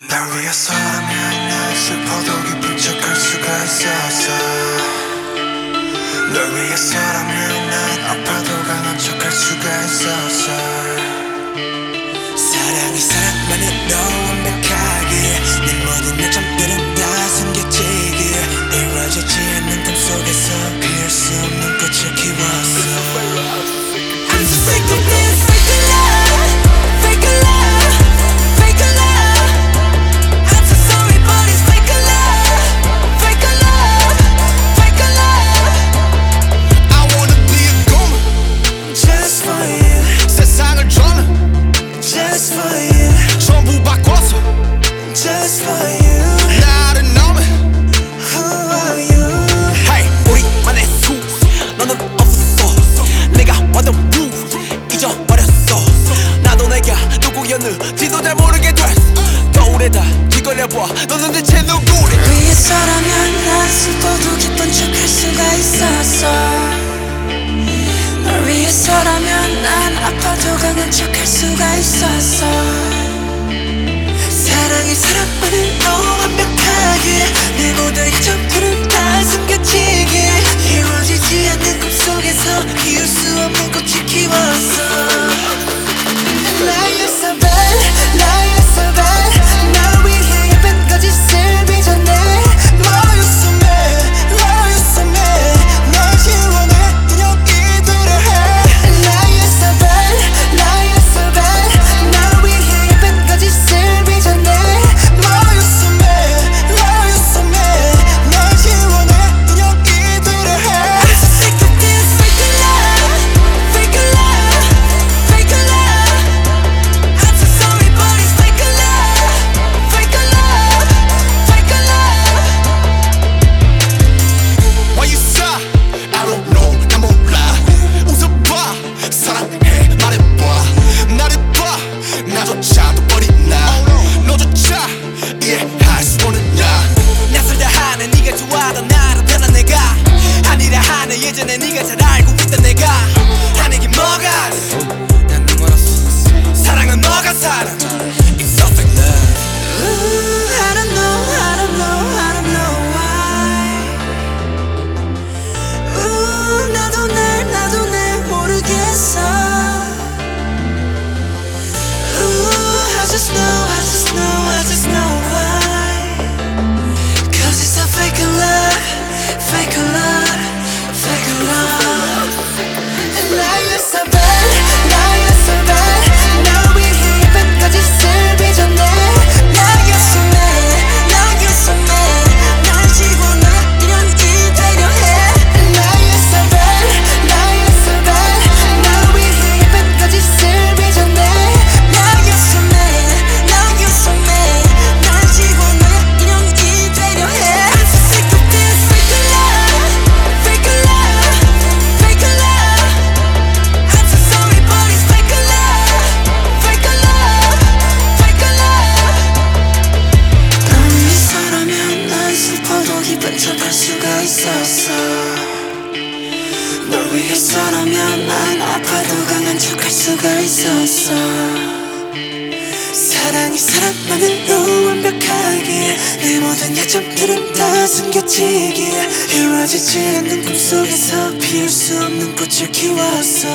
날 위해서라면 난 슬퍼도 기쁠 돌려봐. 너는 대체 누구래? 위에서라면 나였어도 기쁜 척할 수가 있었어 널 위해서라면 난 아파도 강한 척할 수가 있었어 사랑이 사랑만을 더 완벽하게 내 모든 이점들은 다 숨겨지게 이루어지지 않는 꿈속에서 비울 수 없는 꽃이 키웠어. and nigga today. 기억할 수가 있었어. 사랑이 사랑만으로 완벽하기에 내 모든 약점들은 다 숨겨지기에 이루어지지 않는 꿈속에서 피울 수 없는 꽃을 키웠어.